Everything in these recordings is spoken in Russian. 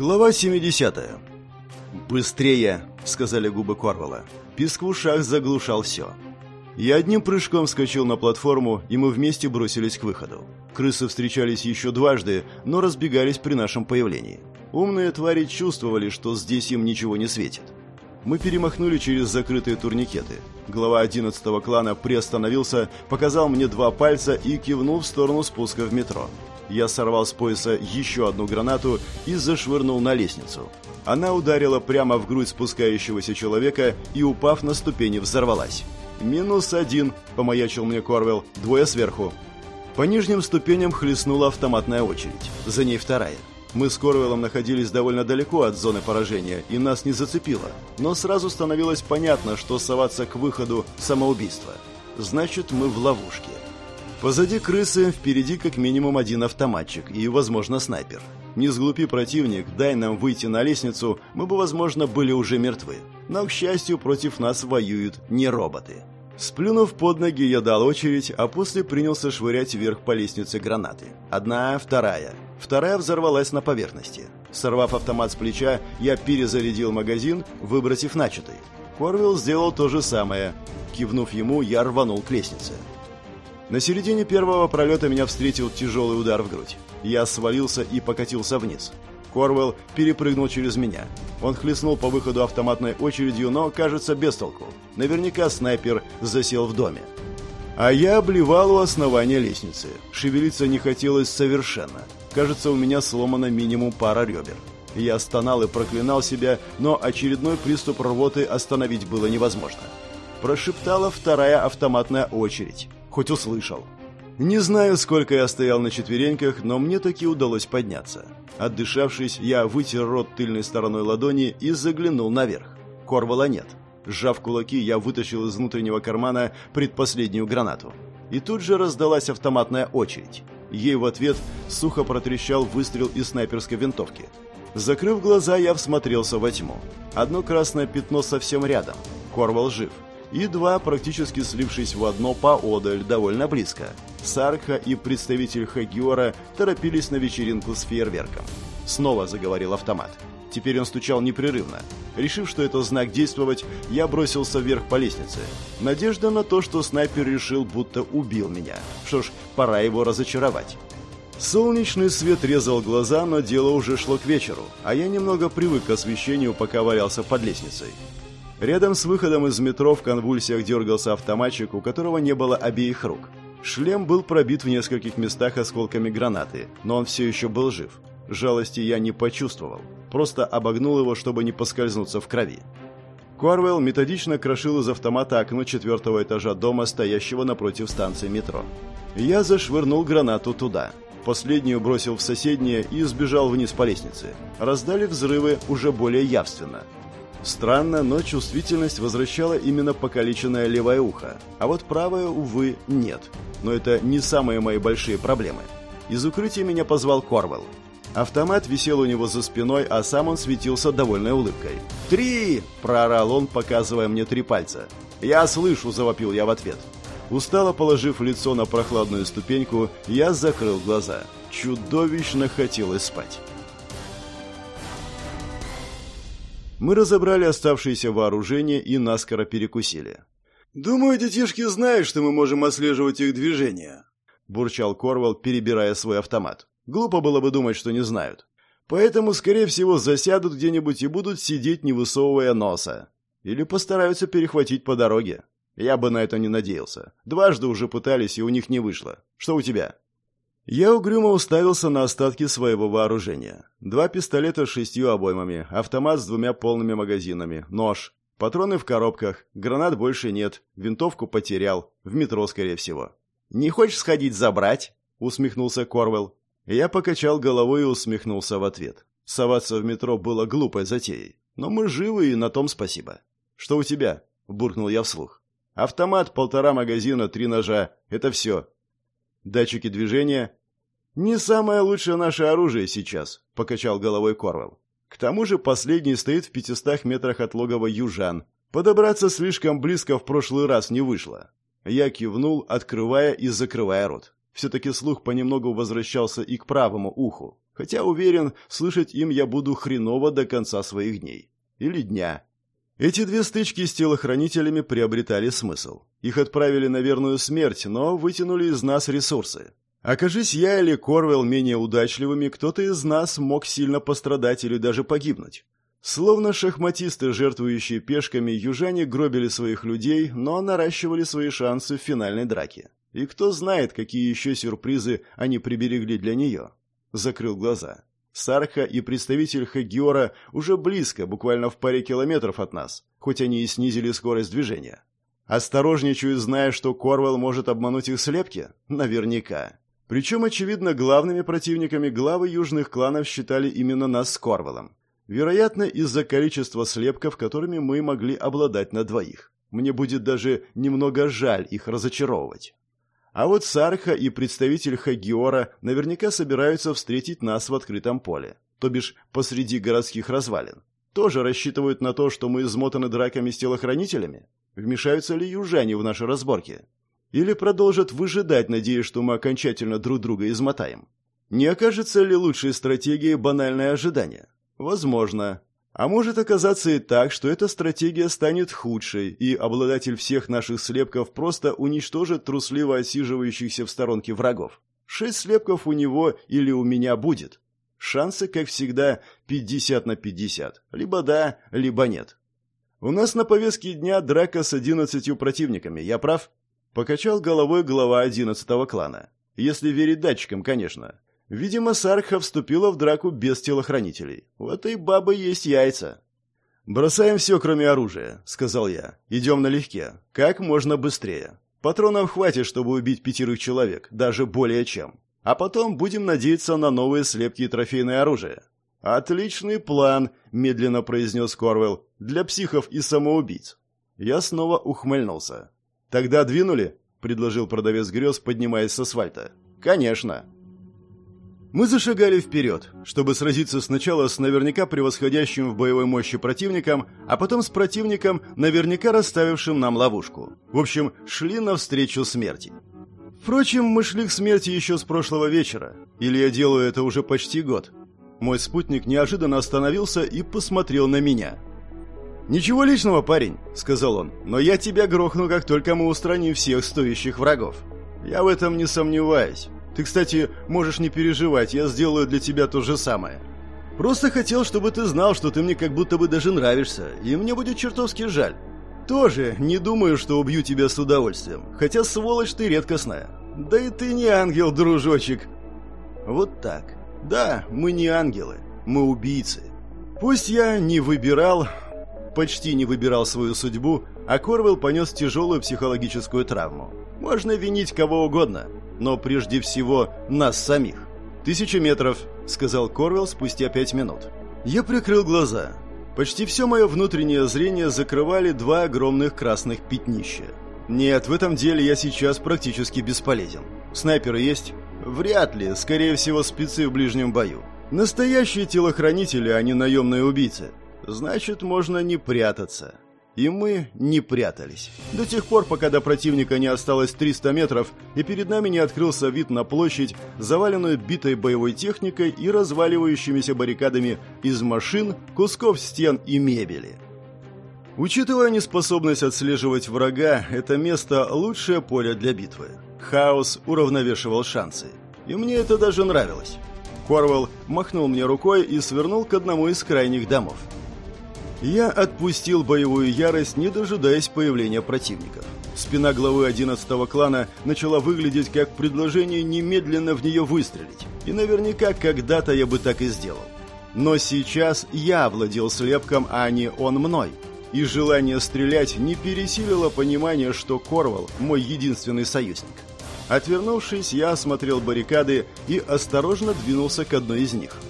Глава 70. «Быстрее!» — сказали губы Корвала. Писк в ушах заглушал все. Я одним прыжком вскочил на платформу, и мы вместе бросились к выходу. Крысы встречались еще дважды, но разбегались при нашем появлении. Умные твари чувствовали, что здесь им ничего не светит. Мы перемахнули через закрытые турникеты. Глава 11 клана приостановился, показал мне два пальца и кивнул в сторону спуска в метро. Я сорвал с пояса еще одну гранату и зашвырнул на лестницу. Она ударила прямо в грудь спускающегося человека и, упав на ступени, взорвалась. «Минус один», — помаячил мне Корвелл, — «двое сверху». По нижним ступеням хлестнула автоматная очередь. За ней вторая. Мы с Корвеллом находились довольно далеко от зоны поражения, и нас не зацепило. Но сразу становилось понятно, что соваться к выходу – самоубийство. Значит, мы в ловушке. Позади крысы, впереди как минимум один автоматчик и, возможно, снайпер. Не сглупи противник, дай нам выйти на лестницу, мы бы, возможно, были уже мертвы. Но, к счастью, против нас воюют не роботы. Сплюнув под ноги, я дал очередь, а после принялся швырять вверх по лестнице гранаты. Одна, вторая. Вторая взорвалась на поверхности. Сорвав автомат с плеча, я перезарядил магазин, выбросив начатый. Корвилл сделал то же самое. Кивнув ему, я рванул к лестнице. На середине первого пролета меня встретил тяжелый удар в грудь. Я свалился и покатился вниз. Корвелл перепрыгнул через меня. Он хлестнул по выходу автоматной очередью, но, кажется, без толку. Наверняка снайпер засел в доме. А я обливал у основания лестницы. Шевелиться не хотелось совершенно. Кажется, у меня сломана минимум пара ребер. Я стонал и проклинал себя, но очередной приступ рвоты остановить было невозможно. Прошептала вторая автоматная очередь хоть услышал. Не знаю, сколько я стоял на четвереньках, но мне таки удалось подняться. Отдышавшись, я вытер рот тыльной стороной ладони и заглянул наверх. Корвала нет. Сжав кулаки, я вытащил из внутреннего кармана предпоследнюю гранату. И тут же раздалась автоматная очередь. Ей в ответ сухо протрещал выстрел из снайперской винтовки. Закрыв глаза, я всмотрелся во тьму. Одно красное пятно совсем рядом. Корвал жив и два, практически слившись в одно поодаль, довольно близко. Сарха и представитель Хагиора торопились на вечеринку с фейерверком. Снова заговорил автомат. Теперь он стучал непрерывно. Решив, что это знак действовать, я бросился вверх по лестнице. Надежда на то, что снайпер решил, будто убил меня. Что ж, пора его разочаровать. Солнечный свет резал глаза, но дело уже шло к вечеру, а я немного привык к освещению, пока валялся под лестницей. Рядом с выходом из метро в конвульсиях дергался автоматчик, у которого не было обеих рук. Шлем был пробит в нескольких местах осколками гранаты, но он все еще был жив. Жалости я не почувствовал, просто обогнул его, чтобы не поскользнуться в крови. Корвелл методично крошил из автомата окно четвертого этажа дома, стоящего напротив станции метро. Я зашвырнул гранату туда. Последнюю бросил в соседнее и сбежал вниз по лестнице. Раздали взрывы уже более явственно – Странно, но чувствительность возвращала именно покалеченное левое ухо, а вот правое, увы, нет. Но это не самые мои большие проблемы. Из укрытия меня позвал Корвелл. Автомат висел у него за спиной, а сам он светился довольной улыбкой. «Три!» – проорал он, показывая мне три пальца. «Я слышу!» – завопил я в ответ. Устало положив лицо на прохладную ступеньку, я закрыл глаза. Чудовищно хотелось спать. Мы разобрали оставшееся вооружение и наскоро перекусили. «Думаю, детишки знают, что мы можем отслеживать их движения», – бурчал Корвал, перебирая свой автомат. «Глупо было бы думать, что не знают. Поэтому, скорее всего, засядут где-нибудь и будут сидеть, не высовывая носа. Или постараются перехватить по дороге. Я бы на это не надеялся. Дважды уже пытались, и у них не вышло. Что у тебя?» Я угрюмо уставился на остатки своего вооружения. Два пистолета с шестью обоймами, автомат с двумя полными магазинами, нож, патроны в коробках, гранат больше нет, винтовку потерял, в метро, скорее всего. «Не хочешь сходить забрать?» — усмехнулся Корвелл. Я покачал головой и усмехнулся в ответ. Соваться в метро было глупой затеей. Но мы живы, и на том спасибо. «Что у тебя?» — буркнул я вслух. «Автомат, полтора магазина, три ножа. Это все». Датчики движения «Не самое лучшее наше оружие сейчас», — покачал головой Корвал. «К тому же последний стоит в пятистах метрах от логова южан. Подобраться слишком близко в прошлый раз не вышло». Я кивнул, открывая и закрывая рот. Все-таки слух понемногу возвращался и к правому уху. Хотя уверен, слышать им я буду хреново до конца своих дней. Или дня. Эти две стычки с телохранителями приобретали смысл. Их отправили на верную смерть, но вытянули из нас ресурсы. Окажись я или Корвелл менее удачливыми, кто-то из нас мог сильно пострадать или даже погибнуть. Словно шахматисты, жертвующие пешками, южане гробили своих людей, но наращивали свои шансы в финальной драке. И кто знает, какие еще сюрпризы они приберегли для нее. Закрыл глаза. Сарха и представитель Хагиора уже близко, буквально в паре километров от нас, хоть они и снизили скорость движения. Осторожничаю, зная, что Корвелл может обмануть их слепки? Наверняка. Причем, очевидно, главными противниками главы южных кланов считали именно нас с Корвелом. Вероятно, из-за количества слепков, которыми мы могли обладать на двоих. Мне будет даже немного жаль их разочаровывать. А вот Сарха и представитель Хагиора наверняка собираются встретить нас в открытом поле, то бишь посреди городских развалин. Тоже рассчитывают на то, что мы измотаны драками с телохранителями? Вмешаются ли южане в наши разборки? Или продолжат выжидать, надеясь, что мы окончательно друг друга измотаем? Не окажется ли лучшей стратегией банальное ожидание? Возможно. А может оказаться и так, что эта стратегия станет худшей, и обладатель всех наших слепков просто уничтожит трусливо осиживающихся в сторонке врагов. Шесть слепков у него или у меня будет. Шансы, как всегда, 50 на 50. Либо да, либо нет. У нас на повестке дня драка с одиннадцатью противниками, я прав? Покачал головой глава одиннадцатого клана. Если верить датчикам, конечно. Видимо, Сарха вступила в драку без телохранителей. У этой бабы есть яйца. «Бросаем все, кроме оружия», — сказал я. «Идем налегке. Как можно быстрее. Патронов хватит, чтобы убить пятерых человек, даже более чем. А потом будем надеяться на новые слепки и трофейное оружие». «Отличный план», — медленно произнес Корвелл, — «для психов и самоубийц». Я снова ухмыльнулся. «Тогда двинули?» — предложил продавец грез, поднимаясь с асфальта. «Конечно». Мы зашагали вперед, чтобы сразиться сначала с наверняка превосходящим в боевой мощи противником, а потом с противником, наверняка расставившим нам ловушку. В общем, шли навстречу смерти. Впрочем, мы шли к смерти еще с прошлого вечера. Или я делаю это уже почти год. Мой спутник неожиданно остановился и посмотрел на меня – «Ничего личного, парень», — сказал он, — «но я тебя грохну, как только мы устраним всех стоящих врагов. Я в этом не сомневаюсь. Ты, кстати, можешь не переживать, я сделаю для тебя то же самое. Просто хотел, чтобы ты знал, что ты мне как будто бы даже нравишься, и мне будет чертовски жаль. Тоже не думаю, что убью тебя с удовольствием, хотя сволочь ты редкостная. Да и ты не ангел, дружочек». Вот так. Да, мы не ангелы, мы убийцы. Пусть я не выбирал, почти не выбирал свою судьбу, а Корвелл понес тяжелую психологическую травму. Можно винить кого угодно, но прежде всего нас самих. «Тысяча метров», — сказал Корвелл спустя пять минут. Я прикрыл глаза. Почти все мое внутреннее зрение закрывали два огромных красных пятнища. Нет, в этом деле я сейчас практически бесполезен. Снайперы есть? Вряд ли, скорее всего, спецы в ближнем бою. Настоящие телохранители, а не наемные убийцы. Значит, можно не прятаться. И мы не прятались. До тех пор, пока до противника не осталось 300 метров, и перед нами не открылся вид на площадь, заваленную битой боевой техникой и разваливающимися баррикадами из машин, кусков стен и мебели. Учитывая неспособность отслеживать врага, это место – лучшее поле для битвы. Хаос уравновешивал шансы. И мне это даже нравилось. Корвелл махнул мне рукой и свернул к одному из крайних домов. Я отпустил боевую ярость, не дожидаясь появления противников. Спина главы 11-го клана начала выглядеть как предложение немедленно в нее выстрелить. И наверняка когда-то я бы так и сделал. Но сейчас я владел слепком, а не он мной. И желание стрелять не пересилило понимание, что Корвал – мой единственный союзник. Отвернувшись, я осмотрел баррикады и осторожно двинулся к одной из них –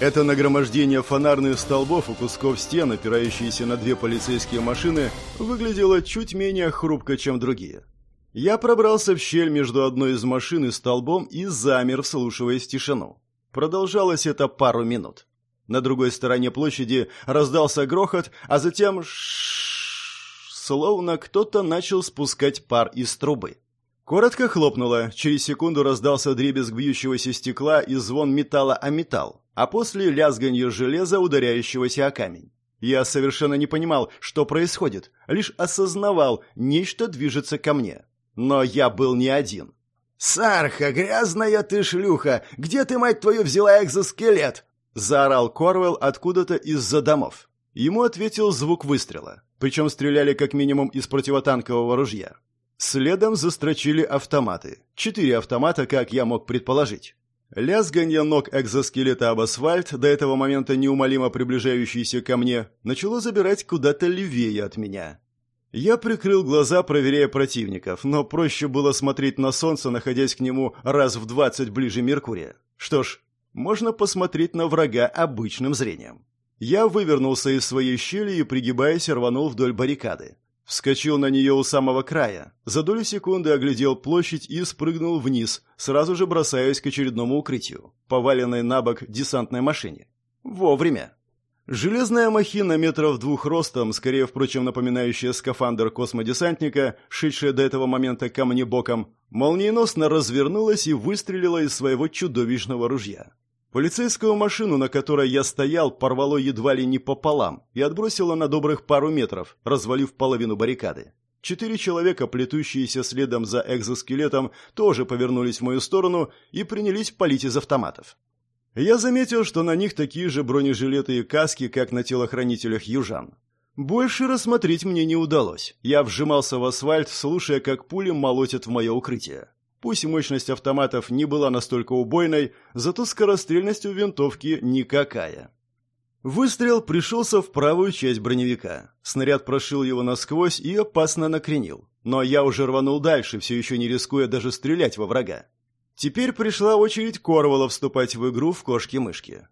это нагромождение фонарных столбов и кусков стен, опирающиеся на две полицейские машины, выглядело чуть менее хрупко, чем другие. Я пробрался в щель между одной из машин и столбом и замер, вслушиваясь тишину. Продолжалось это пару минут. На другой стороне площади раздался грохот, а затем словно кто-то начал спускать пар из трубы. Коротко хлопнуло, через секунду раздался дребезг бьющегося стекла и звон металла о металл, а после лязганье железа, ударяющегося о камень. Я совершенно не понимал, что происходит, лишь осознавал, нечто движется ко мне. Но я был не один. «Сарха, грязная ты шлюха! Где ты, мать твою, взяла экзоскелет?» Заорал Корвелл откуда-то из-за домов. Ему ответил звук выстрела. Причем стреляли как минимум из противотанкового ружья. Следом застрочили автоматы. Четыре автомата, как я мог предположить. Лязганье ног экзоскелета об асфальт, до этого момента неумолимо приближающийся ко мне, начало забирать куда-то левее от меня. Я прикрыл глаза, проверяя противников, но проще было смотреть на солнце, находясь к нему раз в двадцать ближе Меркурия. Что ж, можно посмотреть на врага обычным зрением. Я вывернулся из своей щели и, пригибаясь, рванул вдоль баррикады. Вскочил на нее у самого края, за долю секунды оглядел площадь и спрыгнул вниз, сразу же бросаясь к очередному укрытию, поваленной на бок десантной машине. Вовремя. Железная махина метров двух ростом, скорее, впрочем, напоминающая скафандр космодесантника, шедшая до этого момента ко мне боком, молниеносно развернулась и выстрелила из своего чудовищного ружья. Полицейскую машину, на которой я стоял, порвало едва ли не пополам и отбросило на добрых пару метров, развалив половину баррикады. Четыре человека, плетущиеся следом за экзоскелетом, тоже повернулись в мою сторону и принялись палить из автоматов. Я заметил, что на них такие же бронежилеты и каски, как на телохранителях южан. Больше рассмотреть мне не удалось. Я вжимался в асфальт, слушая, как пули молотят в мое укрытие. Пусть мощность автоматов не была настолько убойной, зато скорострельность у винтовки никакая. Выстрел пришелся в правую часть броневика. Снаряд прошил его насквозь и опасно накренил. Но я уже рванул дальше, все еще не рискуя даже стрелять во врага. Теперь пришла очередь Корвала вступать в игру в кошки-мышки.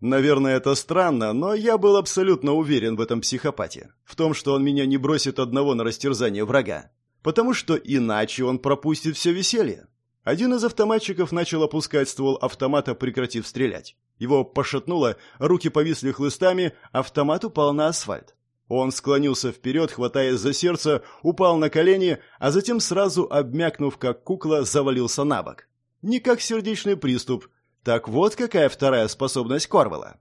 Наверное, это странно, но я был абсолютно уверен в этом психопате. В том, что он меня не бросит одного на растерзание врага потому что иначе он пропустит все веселье. Один из автоматчиков начал опускать ствол автомата, прекратив стрелять. Его пошатнуло, руки повисли хлыстами, автомат упал на асфальт. Он склонился вперед, хватаясь за сердце, упал на колени, а затем сразу, обмякнув как кукла, завалился на бок. Не как сердечный приступ. Так вот какая вторая способность Корвала.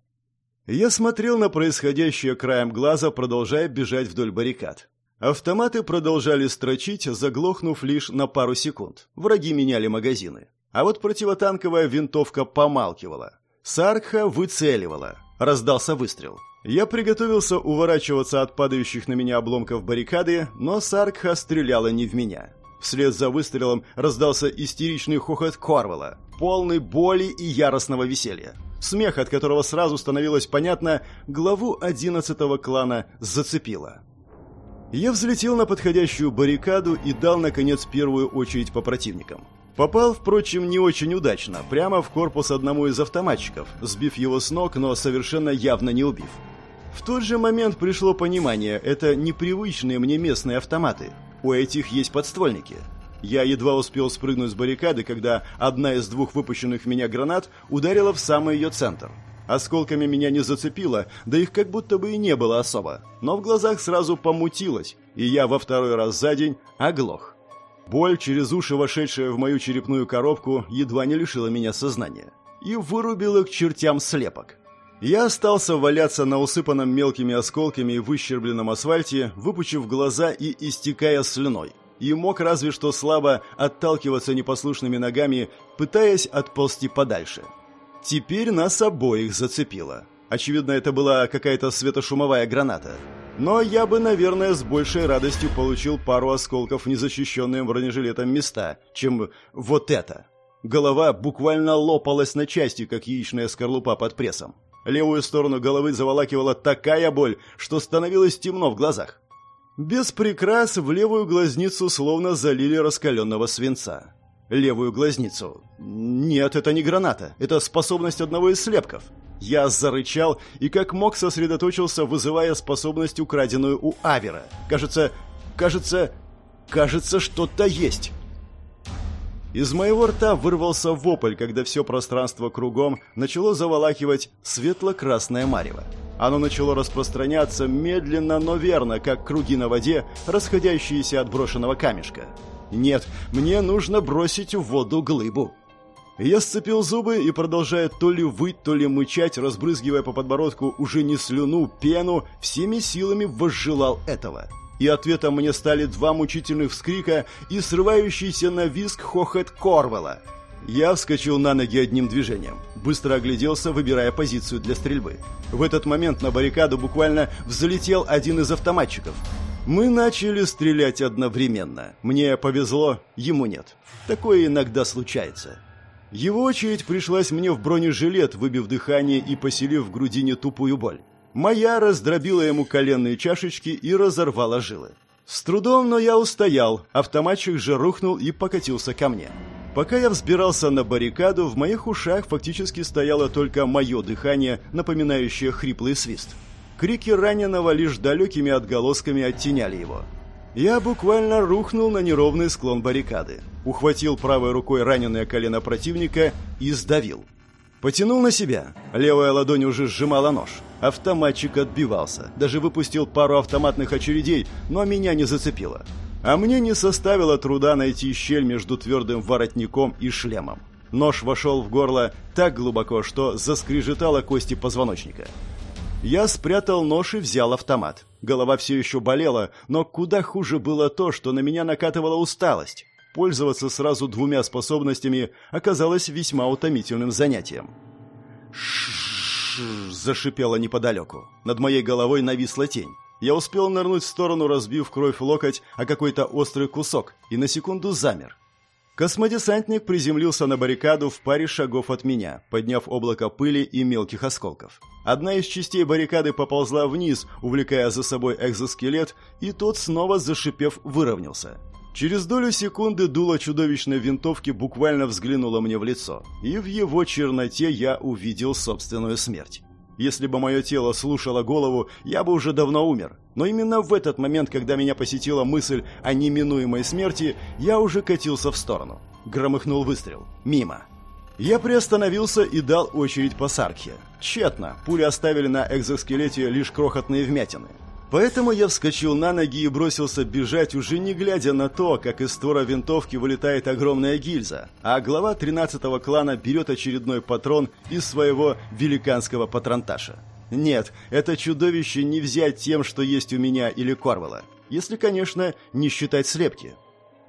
Я смотрел на происходящее краем глаза, продолжая бежать вдоль баррикад. Автоматы продолжали строчить, заглохнув лишь на пару секунд. Враги меняли магазины. А вот противотанковая винтовка помалкивала. Саркха выцеливала. Раздался выстрел. Я приготовился уворачиваться от падающих на меня обломков баррикады, но Саркха стреляла не в меня. Вслед за выстрелом раздался истеричный хохот Корвала, полный боли и яростного веселья. Смех, от которого сразу становилось понятно, главу одиннадцатого клана зацепило. Я взлетел на подходящую баррикаду и дал, наконец, первую очередь по противникам. Попал, впрочем, не очень удачно, прямо в корпус одному из автоматчиков, сбив его с ног, но совершенно явно не убив. В тот же момент пришло понимание, это непривычные мне местные автоматы. У этих есть подствольники. Я едва успел спрыгнуть с баррикады, когда одна из двух выпущенных меня гранат ударила в самый ее центр. Осколками меня не зацепило, да их как будто бы и не было особо. Но в глазах сразу помутилось, и я во второй раз за день оглох. Боль, через уши вошедшая в мою черепную коробку, едва не лишила меня сознания. И вырубила к чертям слепок. Я остался валяться на усыпанном мелкими осколками и выщербленном асфальте, выпучив глаза и истекая слюной. И мог разве что слабо отталкиваться непослушными ногами, пытаясь отползти подальше. Теперь нас обоих зацепило. Очевидно, это была какая-то светошумовая граната. Но я бы, наверное, с большей радостью получил пару осколков в незащищенные бронежилетом места, чем вот это. Голова буквально лопалась на части, как яичная скорлупа под прессом. Левую сторону головы заволакивала такая боль, что становилось темно в глазах. Без прикрас в левую глазницу словно залили раскаленного свинца левую глазницу. Нет, это не граната. Это способность одного из слепков. Я зарычал и как мог сосредоточился, вызывая способность, украденную у Авера. Кажется, кажется, кажется, что-то есть. Из моего рта вырвался вопль, когда все пространство кругом начало заволакивать светло-красное марево. Оно начало распространяться медленно, но верно, как круги на воде, расходящиеся от брошенного камешка. Нет, мне нужно бросить в воду глыбу. Я сцепил зубы и, продолжая то ли выть, то ли мычать, разбрызгивая по подбородку уже не слюну, пену, всеми силами возжелал этого. И ответом мне стали два мучительных вскрика и срывающийся на виск хохот Корвела. Я вскочил на ноги одним движением. Быстро огляделся, выбирая позицию для стрельбы. В этот момент на баррикаду буквально взлетел один из автоматчиков. Мы начали стрелять одновременно. Мне повезло, ему нет. Такое иногда случается. Его очередь пришлась мне в бронежилет, выбив дыхание и поселив в грудине тупую боль. Моя раздробила ему коленные чашечки и разорвала жилы. С трудом, но я устоял. Автоматчик же рухнул и покатился ко мне. Пока я взбирался на баррикаду, в моих ушах фактически стояло только мое дыхание, напоминающее хриплый свист. Крики раненого лишь далекими отголосками оттеняли его. Я буквально рухнул на неровный склон баррикады. Ухватил правой рукой раненое колено противника и сдавил. Потянул на себя. Левая ладонь уже сжимала нож. Автоматчик отбивался. Даже выпустил пару автоматных очередей, но меня не зацепило. А мне не составило труда найти щель между твердым воротником и шлемом. Нож вошел в горло так глубоко, что заскрежетало кости позвоночника. Я спрятал нож и взял автомат. Голова все еще болела, но куда хуже было то, что на меня накатывала усталость. Пользоваться сразу двумя способностями оказалось весьма утомительным занятием. «Ш-ш-ш!» зашипело неподалеку. Над моей головой нависла тень. Я успел нырнуть в сторону, разбив кровь локоть, а какой-то острый кусок, и на секунду замер. Космодесантник приземлился на баррикаду в паре шагов от меня, подняв облако пыли и мелких осколков. Одна из частей баррикады поползла вниз, увлекая за собой экзоскелет, и тот, снова зашипев, выровнялся. Через долю секунды дуло чудовищной винтовки буквально взглянуло мне в лицо, и в его черноте я увидел собственную смерть. Если бы мое тело слушало голову, я бы уже давно умер. Но именно в этот момент, когда меня посетила мысль о неминуемой смерти, я уже катился в сторону. Громыхнул выстрел. Мимо. Я приостановился и дал очередь по Саркхе. Тщетно. Пули оставили на экзоскелете лишь крохотные вмятины. Поэтому я вскочил на ноги и бросился бежать, уже не глядя на то, как из створа винтовки вылетает огромная гильза, а глава 13-го клана берет очередной патрон из своего великанского патронташа. Нет, это чудовище не взять тем, что есть у меня или Корвала. Если, конечно, не считать слепки.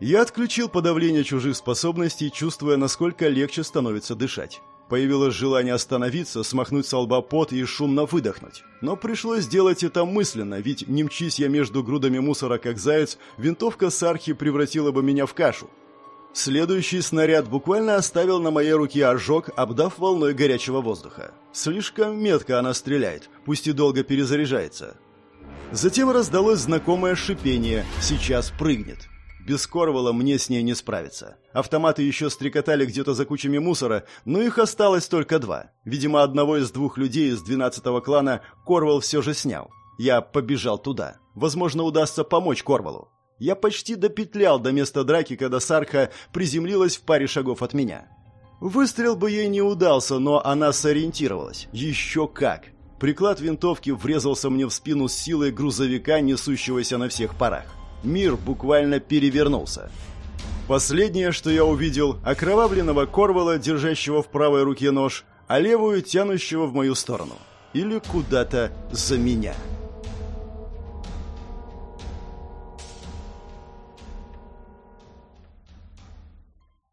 Я отключил подавление чужих способностей, чувствуя, насколько легче становится дышать. Появилось желание остановиться, смахнуть с лба пот и шумно выдохнуть. Но пришлось сделать это мысленно, ведь не мчись я между грудами мусора, как заяц, винтовка Сархи превратила бы меня в кашу. Следующий снаряд буквально оставил на моей руке ожог, обдав волной горячего воздуха. Слишком метко она стреляет, пусть и долго перезаряжается. Затем раздалось знакомое шипение «Сейчас прыгнет». Без Корвала мне с ней не справиться. Автоматы еще стрекотали где-то за кучами мусора, но их осталось только два. Видимо, одного из двух людей из 12-го клана Корвал все же снял. Я побежал туда. Возможно, удастся помочь Корвалу. Я почти допетлял до места драки, когда Сарха приземлилась в паре шагов от меня. Выстрел бы ей не удался, но она сориентировалась. Еще как! Приклад винтовки врезался мне в спину с силой грузовика, несущегося на всех парах мир буквально перевернулся. Последнее, что я увидел, окровавленного Корвала, держащего в правой руке нож, а левую тянущего в мою сторону. Или куда-то за меня.